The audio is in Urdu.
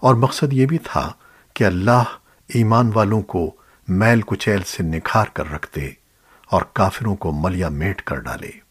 اور مقصد یہ بھی تھا کہ اللہ ایمان والوں کو میل کچیل سے نکھار کر رکھ دے اور کافروں کو ملیا میٹ کر ڈالے۔